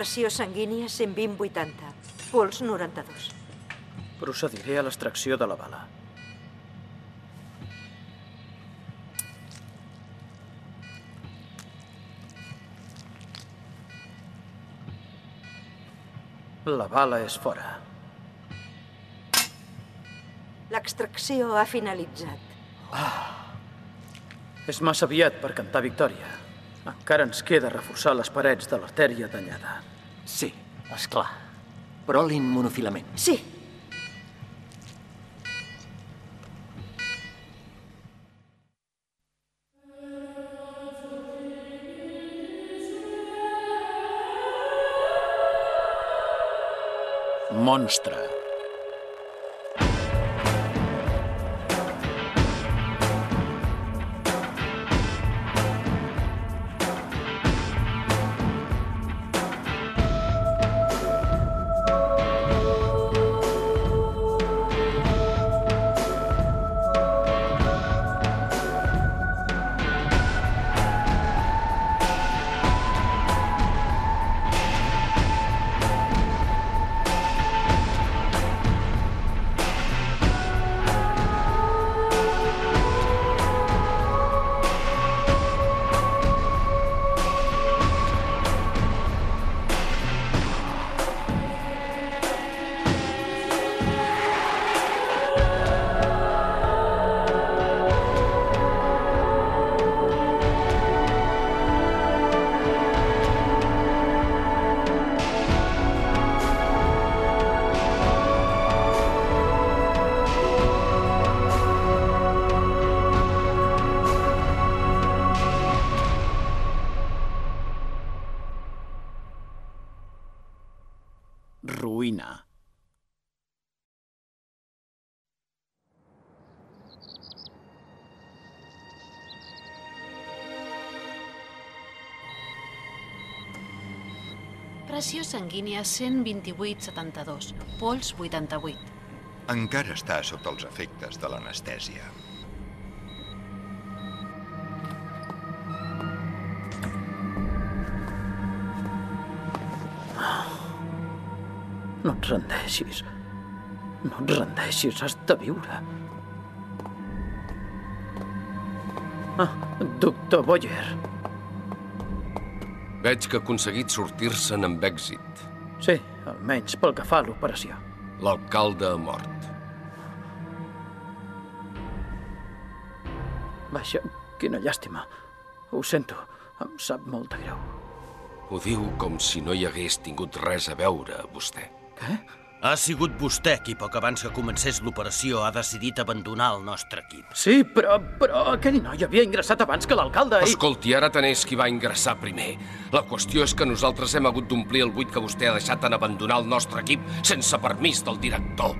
Pressió sanguínia 120-80. Pols 92. Procediré a l'extracció de la bala. La bala és fora. L'extracció ha finalitzat. És massa aviat per cantar victòria. Encara ens queda reforçar les parets de l'artèria danyada. Sí, és clar. Però l'immunofilament. Sí, Monstre. Ruïna. Pressió sanguínia 128-72. Pols 88. Encara està sota els efectes de l'anestèsia. Et rendeixis. No et rendeixis, has de viure. Ah, doctor Boyer. Veig que ha aconseguit sortir-se'n amb èxit. Sí, almenys pel que fa a l'operació. L'alcalde ha mort. Vaja, quina llàstima. Ho sento, em sap molt de greu. Ho diu com si no hi hagués tingut res a veure, vostè. Què? Ha sigut vostè qui, poc abans que comencés l'operació, ha decidit abandonar el nostre equip. Sí, però, però aquell noi havia ingressat abans que l'alcalde i... Escolti, ara tant és qui va ingressar primer. La qüestió és que nosaltres hem hagut d'omplir el buit que vostè ha deixat en abandonar el nostre equip sense permís del director.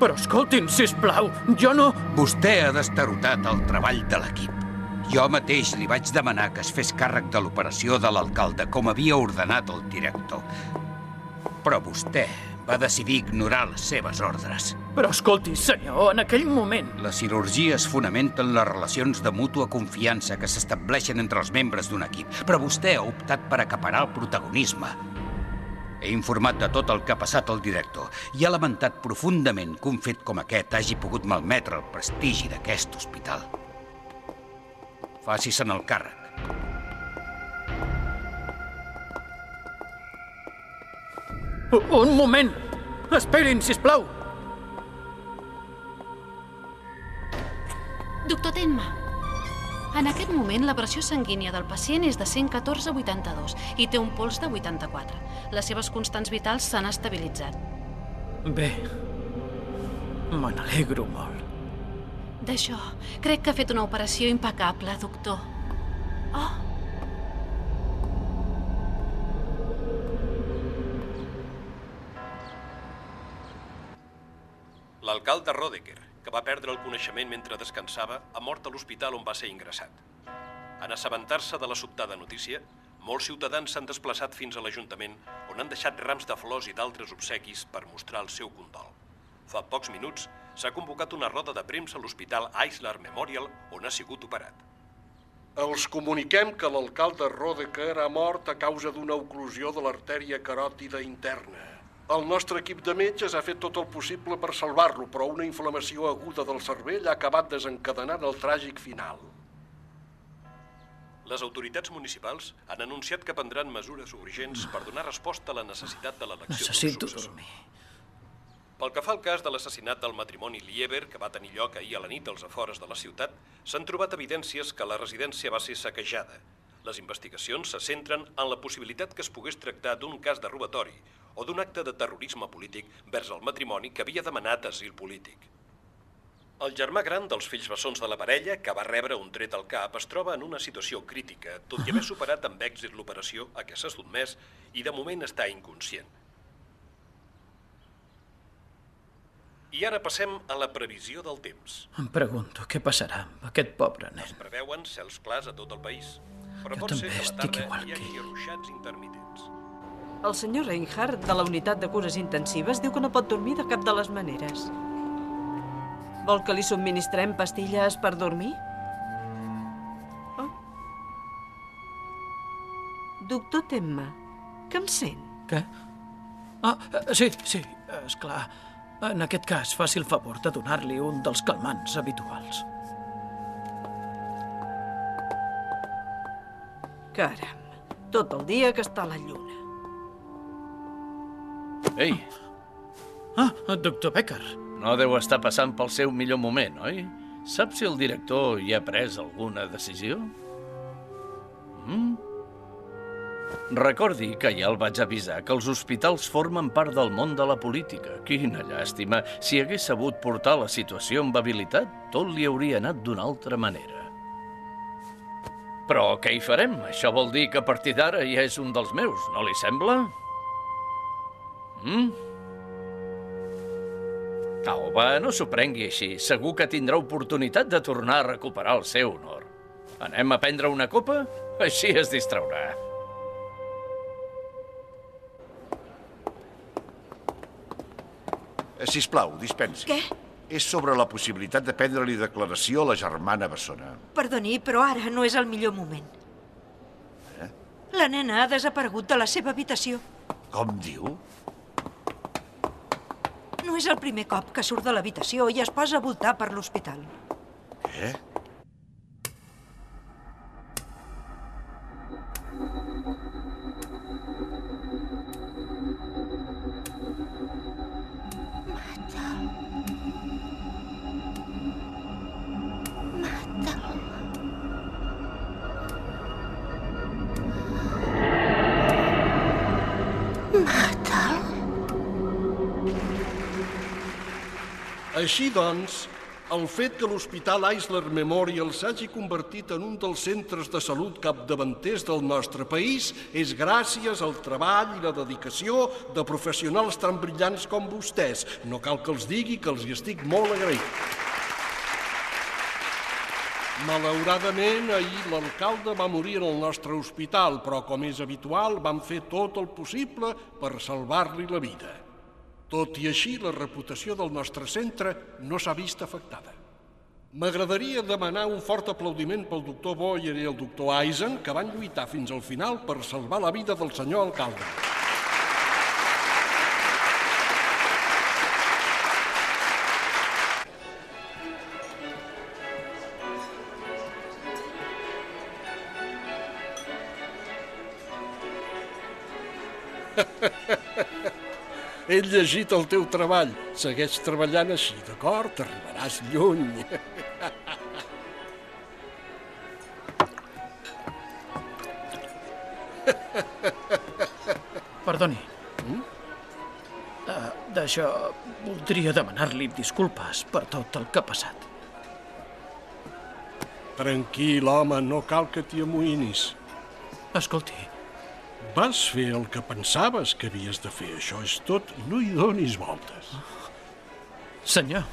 Però escoltin, si plau, jo no... Vostè ha destarotat el treball de l'equip. Jo mateix li vaig demanar que es fes càrrec de l'operació de l'alcalde, com havia ordenat el director. Però vostè va decidir ignorar les seves ordres. Però escolti, senyor, en aquell moment... La cirurgia es fonamenta en les relacions de mútua confiança que s'estableixen entre els membres d'un equip, però vostè ha optat per acaparar el protagonisme. He informat de tot el que ha passat al director i ha lamentat profundament que un fet com aquest hagi pogut malmetre el prestigi d'aquest hospital. Faci-se'n el càrrec. Un moment! Esperin, si plau. Doctor Tenma, en aquest moment la pressió sanguínia del pacient és de 114-82 i té un pols de 84. Les seves constants vitals s'han estabilitzat. Bé, me n'alegro molt. D'això, crec que ha fet una operació impecable, doctor. Oh, coneixement mentre descansava, ha mort a l'hospital on va ser ingressat. En assabentar-se de la sobtada notícia, molts ciutadans s'han desplaçat fins a l'Ajuntament, on han deixat rams de flors i d'altres obsequis per mostrar el seu condol. Fa pocs minuts s'ha convocat una roda de premsa a l'hospital Eisler Memorial, on ha sigut operat. Els comuniquem que l'alcalde Rodecker ha mort a causa d'una oclusió de l'artèria caròtida interna. El nostre equip de metges ha fet tot el possible per salvar-lo, però una inflamació aguda del cervell ha acabat desencadenant el tràgic final. Les autoritats municipals han anunciat que prendran mesures urgents per donar resposta a la necessitat de l'elecció Necessito successor. dormir. Pel que fa al cas de l'assassinat del matrimoni Lieber, que va tenir lloc ahir a la nit als afores de la ciutat, s'han trobat evidències que la residència va ser saquejada. Les investigacions se centren en la possibilitat que es pogués tractar d'un cas de robatori o d'un acte de terrorisme polític vers el matrimoni que havia demanat asil polític. El germà gran dels fills bessons de la parella, que va rebre un tret al cap, es troba en una situació crítica, tot i haver superat amb èxit l'operació a què s'ha sotmès i de moment està inconscient. I ara passem a la previsió del temps. Em pregunto què passarà amb aquest pobre nen. Preveuen cels clars a tot el país, però Jo pot ser que a la tarda igual hi hagi ruixats intermitents. El senyor Reinhardt, de la unitat de cures intensives, diu que no pot dormir de cap de les maneres. Vol que li subministrem pastilles per dormir? Oh. Doctor Temma, que em sent? Què? Ah, sí, sí, és clar. En aquest cas, faci el favor de donar-li un dels calmants habituals. Caram, tot el dia que està la lluna. Ei, Ah, doctor Becker. no deu estar passant pel seu millor moment, oi? Sap si el director hi ha pres alguna decisió? Mm? Recordi que ja el vaig avisar que els hospitals formen part del món de la política. Quina llàstima. Si hagués sabut portar la situació amb habilitat, tot li hauria anat d'una altra manera. Però què hi farem? Això vol dir que a partir d'ara ja és un dels meus, no li sembla? Mm? Au, va, no s'ho prengui així. Segur que tindrà oportunitat de tornar a recuperar el seu honor. Anem a prendre una copa? Així es distraurà. Eh, Sisplau, dispensi. Què? És sobre la possibilitat de prendre-li declaració a la germana Bessona. Perdoni, però ara no és el millor moment. Eh? La nena ha desaparegut de la seva habitació. Com diu? És el primer cop que surt de l'habitació i es posa a voltar per l'hospital. Què? Així doncs, el fet que l'Hospital Eisler Memorial s'hagi convertit en un dels centres de salut capdavanters del nostre país és gràcies al treball i la dedicació de professionals tan brillants com vostès. No cal que els digui que els hi estic molt agraït. Malauradament, ahir l'alcalde va morir en el nostre hospital, però com és habitual, vam fer tot el possible per salvar-li la vida. Tot i així, la reputació del nostre centre no s'ha vist afectada. M'agradaria demanar un fort aplaudiment pel doctor Boyer i el doctor Eisen, que van lluitar fins al final per salvar la vida del senyor alcalde. He llegit el teu treball. Segueix treballant així, d'acord? Arribaràs lluny. Perdoni. Mm? Uh, D'això, voldria demanar-li disculpes per tot el que ha passat. Tranquil, home, no cal que t'hi amoïnis. Escolti, Vas fer el que pensaves que havies de fer. Això és tot. No hi donis voltes. senyor,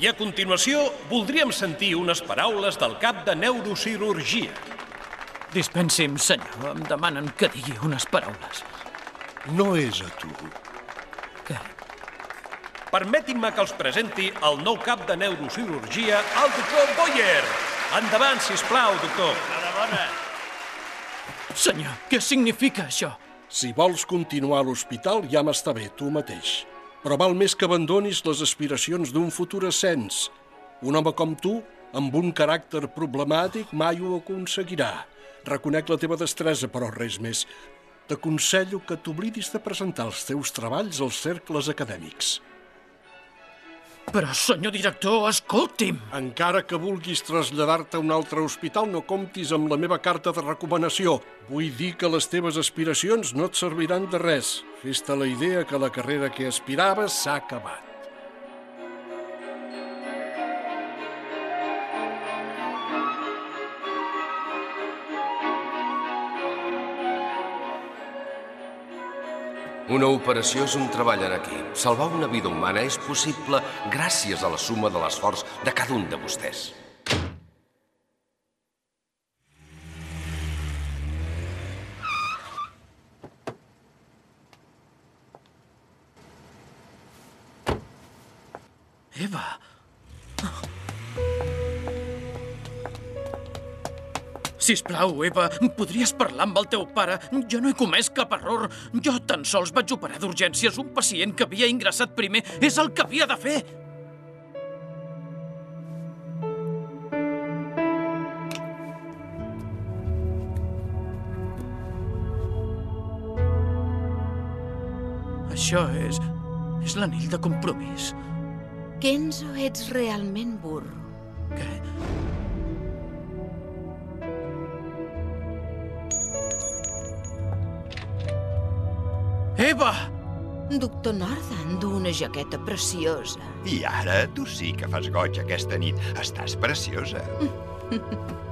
I a continuació, voldríem sentir unes paraules del cap de neurocirurgia. dispensi'm, senyor. Em demanen que digui unes paraules. No és a tu. Què? Permetin-me que els presenti el nou cap de neurocirurgia, el doctor Boyer. Endavant, si plau, doctor. Senyor, què significa això? Si vols continuar a l'hospital, ja m'està bé, tu mateix. Però val més que abandonis les aspiracions d'un futur ascens. Un home com tu, amb un caràcter problemàtic, mai ho aconseguirà. Reconec la teva destresa, però res més. T'aconsello que t'oblidis de presentar els teus treballs als cercles acadèmics. Però, senyor director, escolti'm. Encara que vulguis traslladar-te a un altre hospital, no comptis amb la meva carta de recomanació. Vull dir que les teves aspiracions no et serviran de res. Fes-te la idea que la carrera que aspiraves s'ha acabat. Una operació és un treball en equip. Salvar una vida humana és possible gràcies a la suma de l'esforç de cada un de vostès. Eva. Sisplau, Eva, podries parlar amb el teu pare? Jo no he comès cap error. Jo tan sols vaig operar d'urgències un pacient que havia ingressat primer. És el que havia de fer. Això és... és l'anell de compromís. Kenzo, ets realment burro. Què? Eva! Doctor Northern du una jaqueta preciosa. I ara tu sí que fas goig aquesta nit. Estàs preciosa.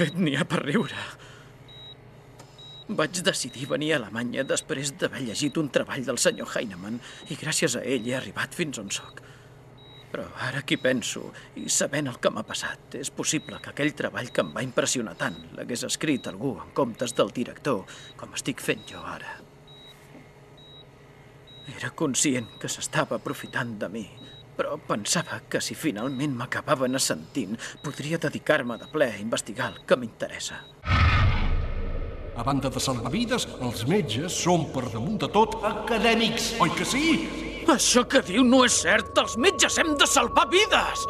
fet, n'hi ha per riure. Vaig decidir venir a Alemanya després d'haver llegit un treball del senyor Heinemann i gràcies a ell he arribat fins on sóc. Però ara que penso, i sabent el que m'ha passat, és possible que aquell treball que em va impressionar tant l'hagués escrit algú en comptes del director, com estic fent jo ara. Era conscient que s'estava aprofitant de mi, però pensava que si finalment m'acabaven assentint, podria dedicar-me de ple a investigar el que m'interessa. A banda de salvar vides, els metges són per damunt de tot acadèmics, oi que sí? Això que diu no és cert! Els metges hem de salvar vides!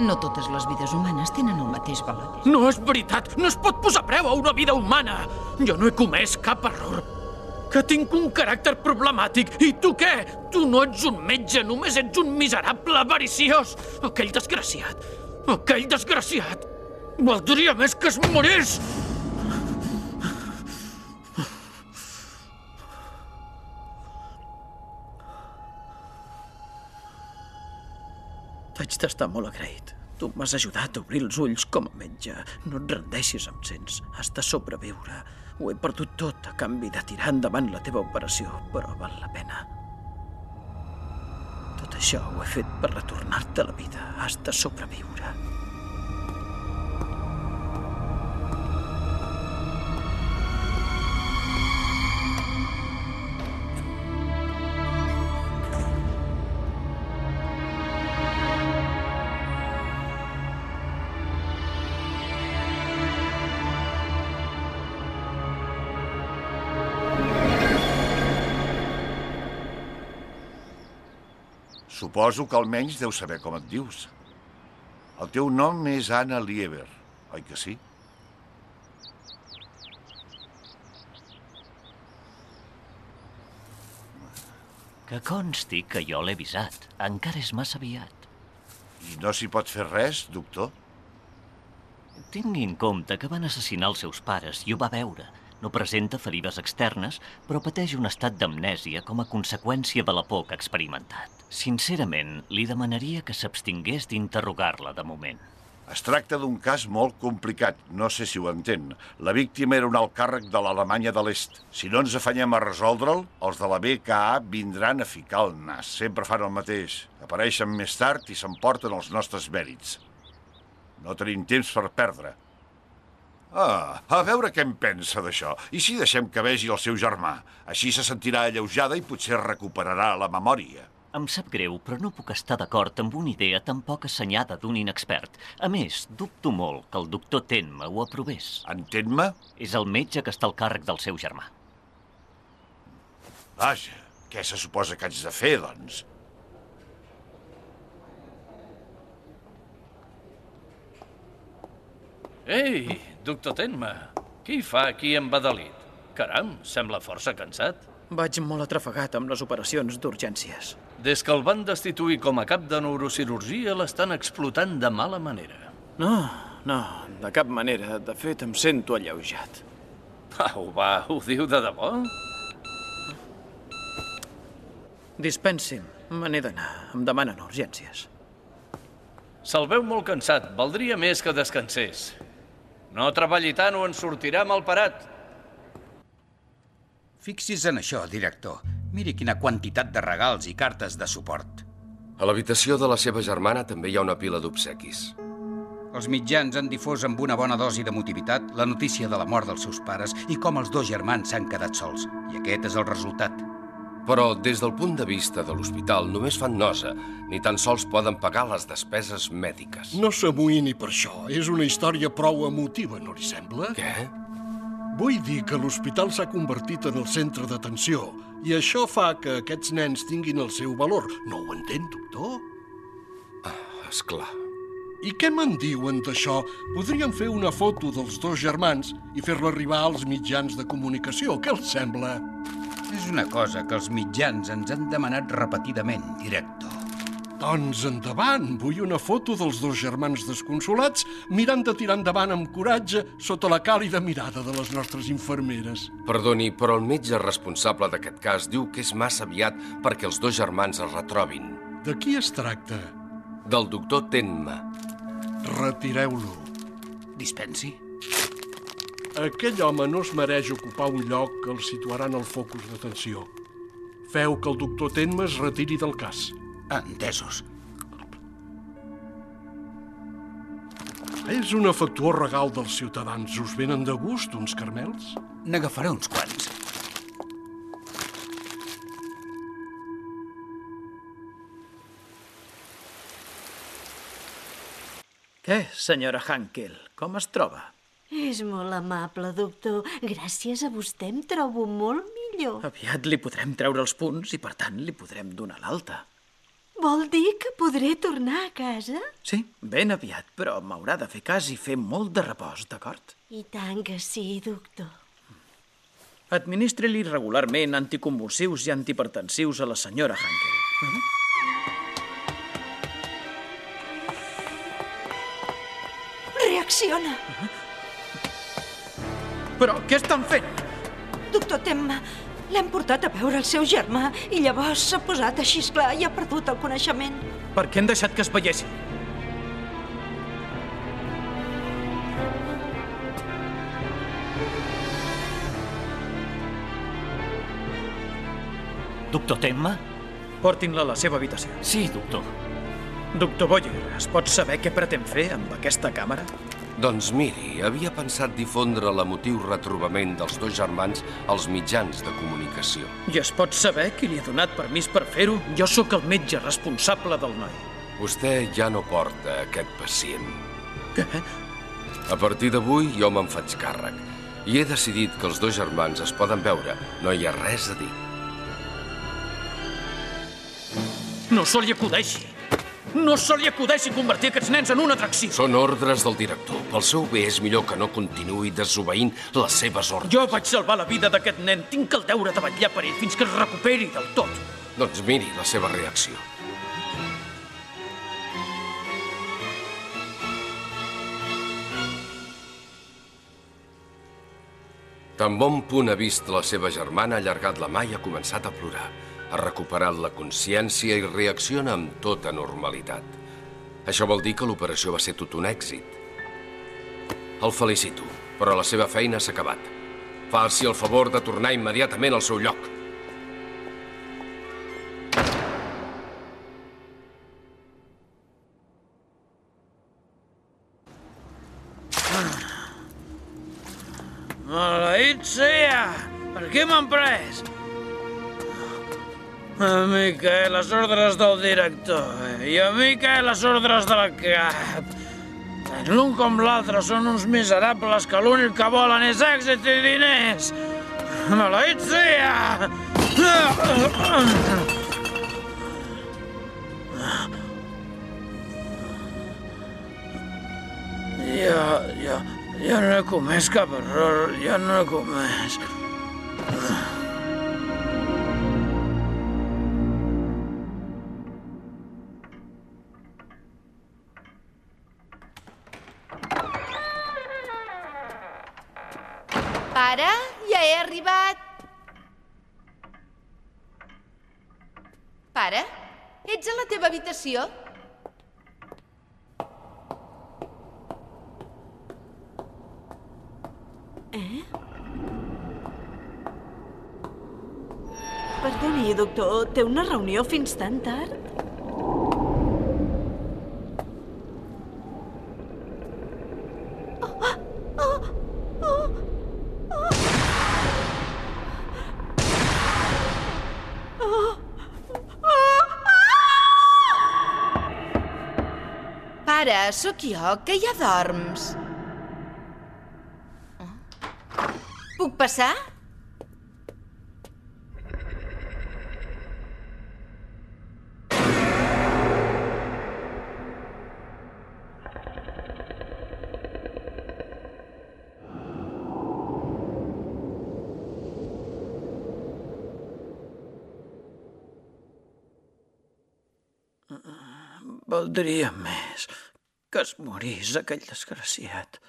No totes les vides humanes tenen el mateix valor. No és veritat! No es pot posar preu a una vida humana! Jo no he comès cap error. Que tinc un caràcter problemàtic. I tu què? Tu no ets un metge, només ets un miserable avariciós. Aquell desgraciat. Aquell desgraciat. Valdria més que es morís! T'haig d'estar molt agraït. Tu m'has ajudat a obrir els ulls com a metge. No et rendeixis, em sents. Has de sobreviure. Ho he perdut tot a canvi de tirar endavant la teva operació, però val la pena. Tot això ho he fet per retornar-te a la vida. Has de sobreviure. Suposo que almenys deu saber com et dius. El teu nom és Anna Lieber, oi que sí? Que consti que jo l'he avisat. Encara és massa aviat. I no s'hi pot fer res, doctor? Tingui en compte que van assassinar els seus pares i ho va veure. No presenta ferides externes, però pateix un estat d'amnèsia com a conseqüència de la por que ha experimentat. Sincerament, li demanaria que s'abstingués d'interrogar-la de moment. Es tracta d'un cas molt complicat, no sé si ho entén. La víctima era un alt càrrec de l'Alemanya de l'Est. Si no ens afanyem a resoldre'l, els de la BKA vindran a ficar el nas. Sempre fan el mateix. Apareixen més tard i s'emporten els nostres mèrits. No tenim temps per perdre. Ah, a veure què en pensa d'això. I si deixem que vegi el seu germà? Així se sentirà alleujada i potser recuperarà la memòria. Em sap greu, però no puc estar d'acord amb una idea tan poc assenyada d'un inexpert. A més, dubto molt que el doctor Tenma ho aprovés. Entén-me? És el metge que està al càrrec del seu germà. Vaja, què se suposa que haig de fer, doncs? Ei, doctor Tenma, què hi fa aquí en Badalit? Caram, sembla força cansat. Vaig molt atrafegat amb les operacions d'urgències. Des que el van destituir com a cap de neurocirurgia l'estan explotant de mala manera. No, no, de cap manera. De fet, em sento alleujat. Au, va, ho diu de debò? Dispensin, me n'he d'anar. Em demanen urgències. Se'l veu molt cansat. Valdria més que descansés. No treballi tant o en sortirà mal parat. Fixi's en això, director. Miri quina quantitat de regals i cartes de suport. A l'habitació de la seva germana també hi ha una pila d'obsequis. Els mitjans han difós amb una bona dosi d'emotivitat la notícia de la mort dels seus pares i com els dos germans s'han quedat sols. I aquest és el resultat. Però, des del punt de vista de l'hospital, només fan nosa. Ni tan sols poden pagar les despeses mèdiques. No s'amoïni per això. És una història prou emotiva, no li sembla? Què? Vull dir que l'hospital s'ha convertit en el centre d'atenció i això fa que aquests nens tinguin el seu valor. No ho entén, doctor? Ah, esclar. I què me'n diuen d'això? Podríem fer una foto dels dos germans i fer-la arribar als mitjans de comunicació. Què els sembla? És una cosa que els mitjans ens han demanat repetidament, director. Doncs endavant, vull una foto dels dos germans desconsolats mirant de tirar endavant amb coratge sota la càlida mirada de les nostres infermeres. Perdoni, però el metge responsable d'aquest cas diu que és massa aviat perquè els dos germans es retrobin. De qui es tracta? Del doctor Tenma. Retireu-lo. Dispensi. Aquell home no es mereix ocupar un lloc que el situarà en el focus d'atenció. Feu que el doctor Tenma es retiri del cas. Entesos. És un afectuós regal dels ciutadans. Us venen de gust uns carmels? N'agafaré uns quants. Què, senyora Hankel? Com es troba? És molt amable, doctor. Gràcies a vostè em trobo molt millor. Aviat li podrem treure els punts i, per tant, li podrem donar l'alta. Vol dir que podré tornar a casa? Sí, ben aviat, però m'haurà de fer cas i fer molt de repòs, d'acord? I tant que sí, doctor. Administri-li regularment anticonvulsius i antihipertensius a la senyora Hankel. Uh -huh. Reacciona! Uh -huh. Però què estan fent? Doctor Temma, l'hem portat a veure el seu germà i llavors s'ha posat així clar i ha perdut el coneixement. Per què han deixat que es veiessin? Doctor Temma? Portin-la a la seva habitació. Sí, doctor. Doctor Boyer, es pot saber què pretén fer amb aquesta càmera? Doncs miri, havia pensat difondre l'emotiu retrobament dels dos germans als mitjans de comunicació. I es pot saber qui li ha donat permís per fer-ho? Jo sóc el metge responsable del noi. Vostè ja no porta aquest pacient. Què? A partir d'avui jo me'n faig càrrec. I he decidit que els dos germans es poden veure. No hi ha res a dir. No se li acudeixi. No se li acudeixi convertir aquests nens en una atracció. Són ordres del director. Pel seu bé és millor que no continuï desobeint les seves ordres. Jo vaig salvar la vida d'aquest nen. Tinc el deure de vetllar per ell fins que es recuperi del tot. Doncs miri la seva reacció. Tan bon punt ha vist la seva germana, ha allargat la mà i ha començat a plorar. Ha recuperat la consciència i reacciona amb tota normalitat. Això vol dir que l'operació va ser tot un èxit. El felicito, però la seva feina s'ha acabat. Faci el favor de tornar immediatament al seu lloc. Maleït sia! Per què m'han pres? A mi que les ordres del director, eh? i a mi que les ordres de la cap. Tant l'un com l'altre són uns miserables que l'únic que volen és èxit i diners. Maleït sia! Ja, ja, ja no he comès cap error, ja no he comès. Ets a la teva habitació? Eh? Perdoni, doctor, té una reunió fins tan tard? Pare, sóc jo, que ja dorms. Puc passar? Valdria més que es morís aquell desgraciat.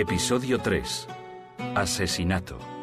Episodio 3. Asesinato.